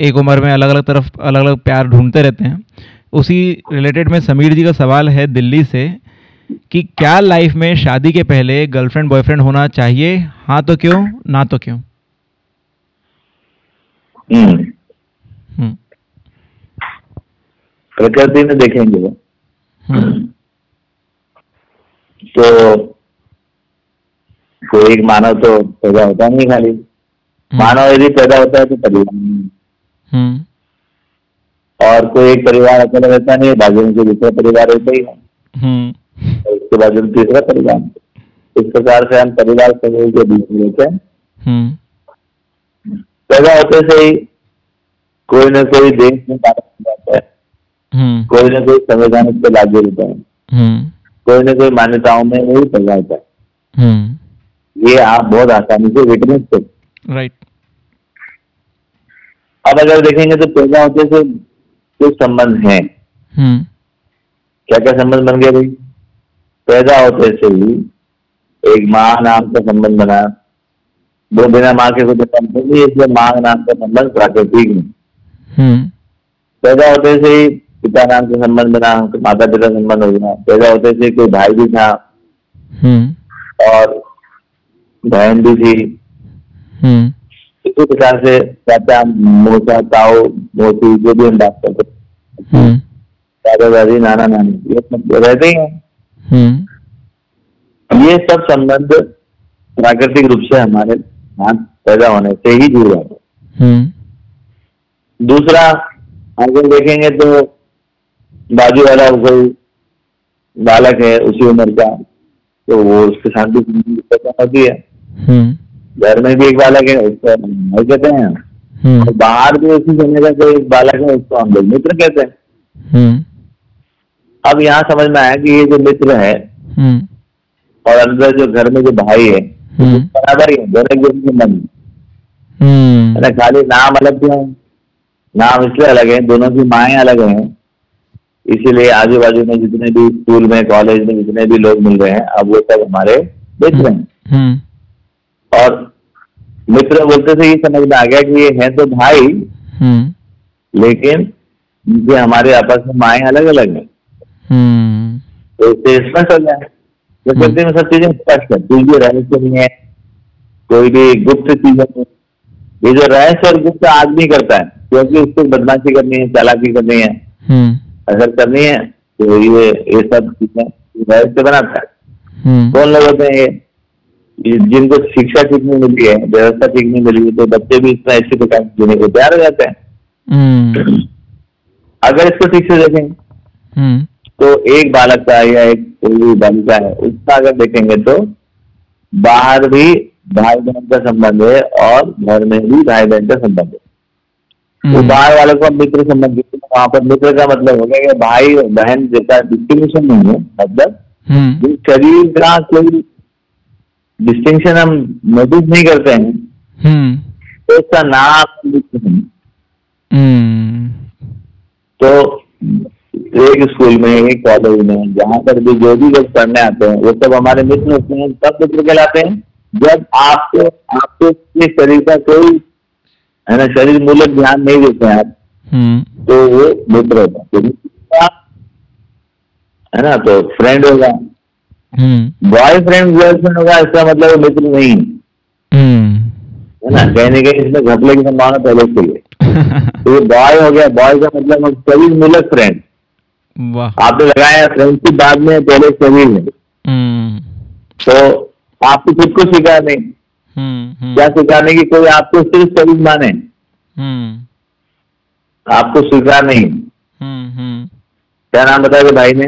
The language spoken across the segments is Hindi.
एक उम्र में अलग अलग तरफ़ अलग अलग प्यार ढूंढते रहते हैं। उसी रिलेटेड में समीर जी का सवाल है दिल्ली से कि क्या लाइफ में शादी के पहले गर्लफ्रेंड बॉयफ्रेंड होना चाहिए? हाँ तो क्यों ना तो क्यों? हम्म। हम्म। प्रकृति में देखेंगे। वो हम्म। तो कोई एक मानव तो पैदा होता नहीं खाली। मानव यदि पैदा होता है तो परिवार और कोई एक परिवार अकेला रहता नहीं बाजू में दूसरा परिवार रहता ही है। हम्म। उसके बाजू में तीसरा परिवार इस प्रकार से हम परिवार समूह के बीच में रहते हैं। हम्म। पैदा होते से ही कोई न कोई देश में बालक बन जाता है। हम्म। कोई न कोई संवैधानिक पे लागू होता है। हम्म। कोई न कोई मान्यताओं में वही पैदा होता है। हम्म। ये आप बहुत आसानी से विटनेस कर राइट अब अगर देखेंगे तो पैदा होते से कुछ संबंध हैं हम्म। क्या क्या संबंध बन गया भाई? पैदा होते से ही एक माँ नाम का संबंध बना वो बिना माँ के कुछ इसलिए माँ नाम का संबंध प्राकृतिक नहीं हम्म। पैदा होते से ही पिता नाम का संबंध बना माता पिता संबंध हो गया। पैदा होते से कोई भाई भी था हम्म। और बहन भी थी। इसी प्रकार से चाचा मोचा ताऊ मोती जो भी हम बात करते दादा दादी नाना नानी ये सब रहते ही हैं ये सब संबंध प्राकृतिक रूप से हमारे हाथ पैदा होने से ही जुड़ जाते दूसरा आगे देखेंगे तो बाजू वाला कोई बालक है उसी उम्र का तो वो उसके साथ भी होती है घर में भी एक बालक है उसको भाई कहते हैं। हम्म। बाहर भी उसी समय का कोई एक बालक है उसको हम लोग मित्र कहते हैं। हम्म। अब यहाँ समझ में आया कि ये जो मित्र है हम्म। और अंदर जो घर में जो भाई है बराबर ही है दोनों एक दूसरे के मन। है खाली नाम अलग क्यों है? नाम इसलिए अलग है दोनों की माएँ अलग हैं। इसीलिए आजू बाजू में जितने भी स्कूल में कॉलेज में जितने भी लोग मिल रहे हैं अब वो सब हमारे मित्र हैं। और मित्र बोलते से ये समझ में आ गया कि ये है तो भाई हम्म। लेकिन इनके हमारे आपस में माए अलग अलग हैं। हम्म। तो इससे स्पष्ट हो। जाए प्रकृति में सब चीज़ें स्पष्ट है कोई भी रहस्य नहीं है कोई भी गुप्त चीज़ें नहीं ये जो रहस्य और गुप्त आदमी करता है क्योंकि उसको बदमाशी करनी है चालाकी करनी है। असर करनी है तो ये ये सब चीज़ें रहस्य बनाता है। हम्म। कौन लोग होते हैं ये ये? जिनको शिक्षा ठीक नहीं मिली है व्यवस्था ठीक नहीं मिली है तो बच्चे भी इतना इसी प्रकार जीने को तैयार हो जाते हैं। हम्म। अगर इसको ठीक से देखें हम्म। तो एक बालक का या एक बालिका है उसका अगर देखेंगे तो बाहर भी भाई बहन का संबंध है और घर में भी भाई बहन का संबंध है। तो बाहर वाले को मित्र संबंध वहाँ पर मित्र का मतलब हो गया कि भाई बहन जैसा डिस्टिंग्विशन नहीं है मतलब हम्म। शरीर का कोई डिस्टिंक्शन हम नोटिस नहीं करते हैं। हम्म। तो उसका नाम हम्म। तो एक स्कूल में एक कॉलेज में जहाँ पर भी जो भी लोग पढ़ने आते हैं वो सब हमारे मित्र होते हैं सब मित्र कहलाते हैं। जब आपको आपको अपने शरीर का कोई है ना शरीर मूलक ध्यान नहीं देते हैं आप हम्म। तो वो मित्र होता है। तो मित्र का, है ना तो फ्रेंड होगा। बॉयफ्रेंड गर्लफ्रेंड होगा इसका मतलब मित्र नहीं है। हम्म। ना? कहीं ना कहीं इसमें घपले की संभावना पहले से ही तो ये बॉय हो गया बॉय का मतलब शरीर मूलक फ्रेंड आपने लगाया फ्रेंडशिप बाद में पहले शरीर में हम्म। तो आपको खुद को हम्म क्या स्वीकारने की कोई आपको सिर्फ़ शरीर माने? हम्म। आपको स्वीकार नहीं हम्म हम्म। क्या नाम बताया भाई ने?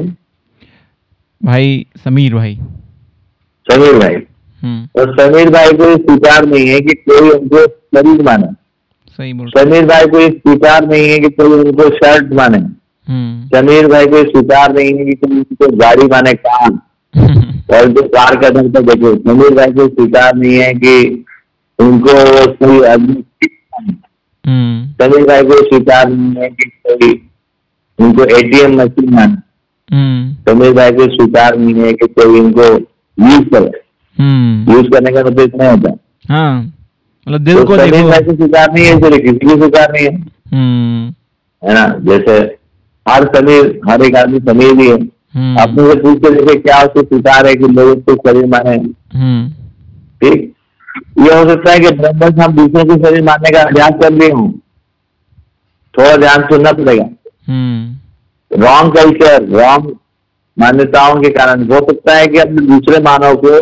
भाई समीर भाई। समीर भाई। हम्म। और समीर भाई को ये स्वीकार नहीं है कि कोई उनको शरीर माने। सही बोल समीर भाई को ये स्वीकार नहीं है कि कोई उनको शर्ट माने। हम्म। समीर भाई को स्वीकार नहीं है कि कोई उनको गाड़ी माने कार। और जो कार का तक देखो समीर भाई को स्वीकार नहीं है कि उनको कोई आदमी हम्म। समीर भाई को स्वीकार नहीं है कि कोई उनको एटीएम मशीन माने। हम्म। समीर भाई स्वीकार नहीं है कि कोई इनको यूज़ करे। हम्म। यूज़ करने का मतलब इतना होता है। हाँ मतलब दिल तो को देखो। स्वीकार नहीं है इसलिए किसी की स्वीकार नहीं है। हम्म। है ना? जैसे हर समीर हर एक आदमी समीर ही है। हम्म। अपने से पूछ के देखे क्या उसको स्वीकार है कि लोग उसको शरीर माने हम्म। ठीक? ये हो सकता है कि ब्रह्मस हम दूसरों को शरीर मानने का अभ्यास कर लिए हूँ। थोड़ा ध्यान सुनना पड़ेगा। हम्म। रॉन्ग कल्चर रॉन्ग मान्यताओं के कारण हो सकता है कि अपने दूसरे मानव को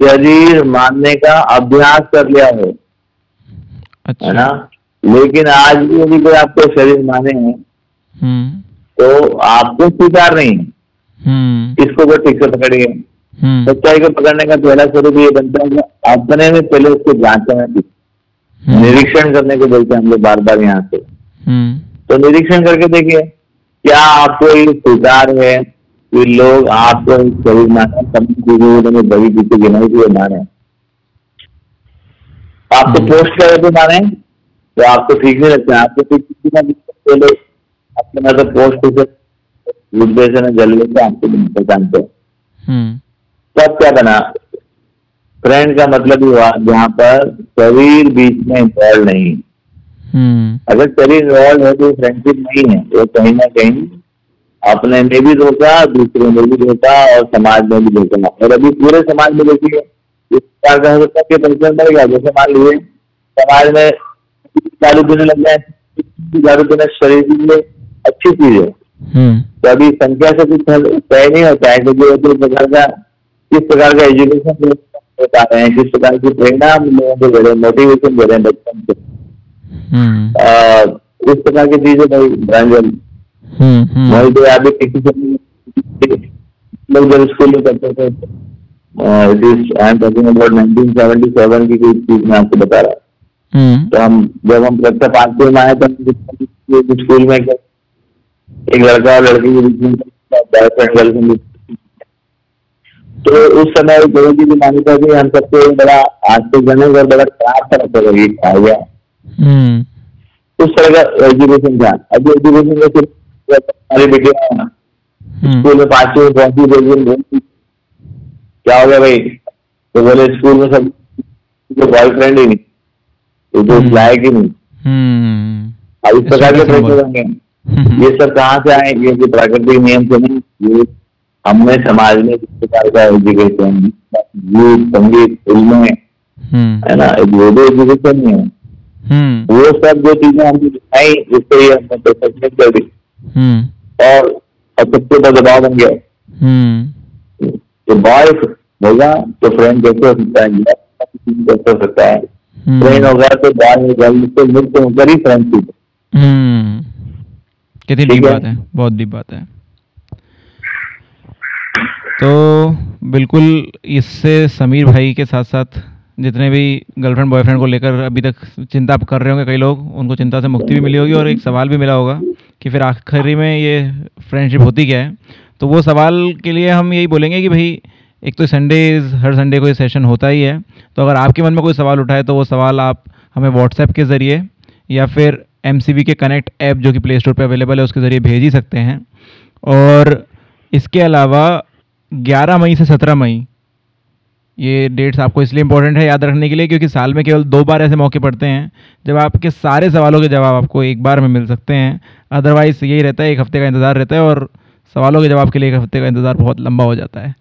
शरीर मानने का अभ्यास कर लिया हो अच्छा। है ना? अच्छा। लेकिन आज भी यदि कोई आपको शरीर माने हैं हम्म। तो आपको स्वीकार नहीं है। हम्म। इसको वो ठीक से पकड़िए। हम्म। सच्चाई को पकड़ने का पहला स्वरूप ये बनता है कि अपने में पहले उसको जांचना निरीक्षण करने को बोलते हैं हम लोग बार बार यहाँ से। तो निरीक्षण करके देखिए क्या आपको ये स्वीकार है कि लोग आपको शरीर माने कभी बड़ी पीछे गिनाई हुए माने आपको हम्म। पोस्ट करे तो माने तो आपको ठीक नहीं लगता। आपको ठीक ना को लोग अपने मतलब पोस्ट से उद्देश्य में जल लेते आपको नहीं पहचानते। हम्म। तब क्या बना? फ्रेंड का मतलब ही हुआ जहाँ पर शरीर बीच में इन्वॉल्व नहीं। अगर शरीर इन्वॉल्व है तो फ्रेंडशिप नहीं है वो कहीं ना कहीं अपने में भी धोखा दूसरे में भी धोखा और समाज में भी धोखा। और अभी पूरे समाज में देखिए इस प्रकार का हो सकता है कि बढ़ गया जैसे मान लीजिए समाज में दारू पीने लग जाए दारू पीना शरीर के लिए अच्छी चीज़ है। हम्म। तो अभी संख्या से कुछ तय नहीं होता है क्योंकि किस प्रकार का किस प्रकार का एजुकेशन बता रहे हैं किस प्रकार की प्रेरणा हम लोगों को दे रहे हैं मोटिवेशन दे रहे हैं बचपन से। हम्म आ, इस प्रकार की चीज़ें भाई हम्म हम्म। वही तो से लोग जब स्कूल में करते थे आई एम टॉकिंग अबाउट 1977 की कोई चीज़ मैं आपको बता रहा हूँ। हम्म। तो हम जब हम कक्षा पांचवी में आए तो स्कूल में एक लड़का और लड़की के बीच में बॉयफ्रेंड गर्लफ्रेंड तो उस समय जी की मान्यता थी हम सबको एक बड़ा आज के और बड़ा खराब तरह लगी खाया गया हम्म उस तरह का एजुकेशन था अभी एजुकेशन में सिर्फ़ हमारी बेटियाँ स्कूल में पांचवी में पहुँची बोली क्या हो गया भाई तो बोले स्कूल में सब बॉयफ्रेंड ही नहीं तो जो। लायक ही नहीं हम्म अब इस प्रकार के प्रश्न होंगे ये सब कहाँ से आए ये जो प्राकृतिक नियम से नहीं ये हमने समाज में जिस प्रकार का एजुकेशन गीत संगीत फ़िल्में है ना भी एजुकेशन नहीं है वो सब जो चीज़ें हमने दिखाई जिससे ये हमने परफेक्शन कर दी। हम्म। और सबके ऊपर दबाव बन गया। हम्म। तो बॉय होगा तो फ्रेंड कैसे हो सकता है कैसे हो सकता है। फ्रेंड होगा तो बॉय गर्ल से मुक्त होकर ही फ्रेंडशिप हम्म। कितनी डीप बात है बहुत डीप बात है। तो बिल्कुल इससे समीर भाई के साथ साथ जितने भी गर्लफ्रेंड बॉयफ्रेंड को लेकर अभी तक चिंता कर रहे होंगे, कई लोग, उनको चिंता से मुक्ति भी मिली होगी और एक सवाल भी मिला होगा कि फिर आखिरी में ये फ्रेंडशिप होती क्या है? तो वो सवाल के लिए हम यही बोलेंगे कि भाई, एक तो संडे हर संडे को ये सेशन होता ही है। तो अगर आपके मन में कोई सवाल उठाए तो वो सवाल आप हमें व्हाट्सएप के ज़रिए या फिर MCB के कनेक्ट ऐप जो कि प्ले स्टोर पर अवेलेबल है, उसके ज़रिए भेज ही सकते हैं। और इसके अलावा 11 मई से 17 मई ये डेट्स आपको इसलिए इंपॉर्टेंट है याद रखने के लिए क्योंकि साल में केवल दो बार ऐसे मौके पड़ते हैं, जब आपके सारे सवालों के जवाब आपको एक बार में मिल सकते हैं। अदरवाइज़ यही रहता है, एक हफ़्ते का इंतज़ार रहता है और सवालों के जवाब के लिए एक हफ़्ते का इंतज़ार बहुत लंबा हो जाता है।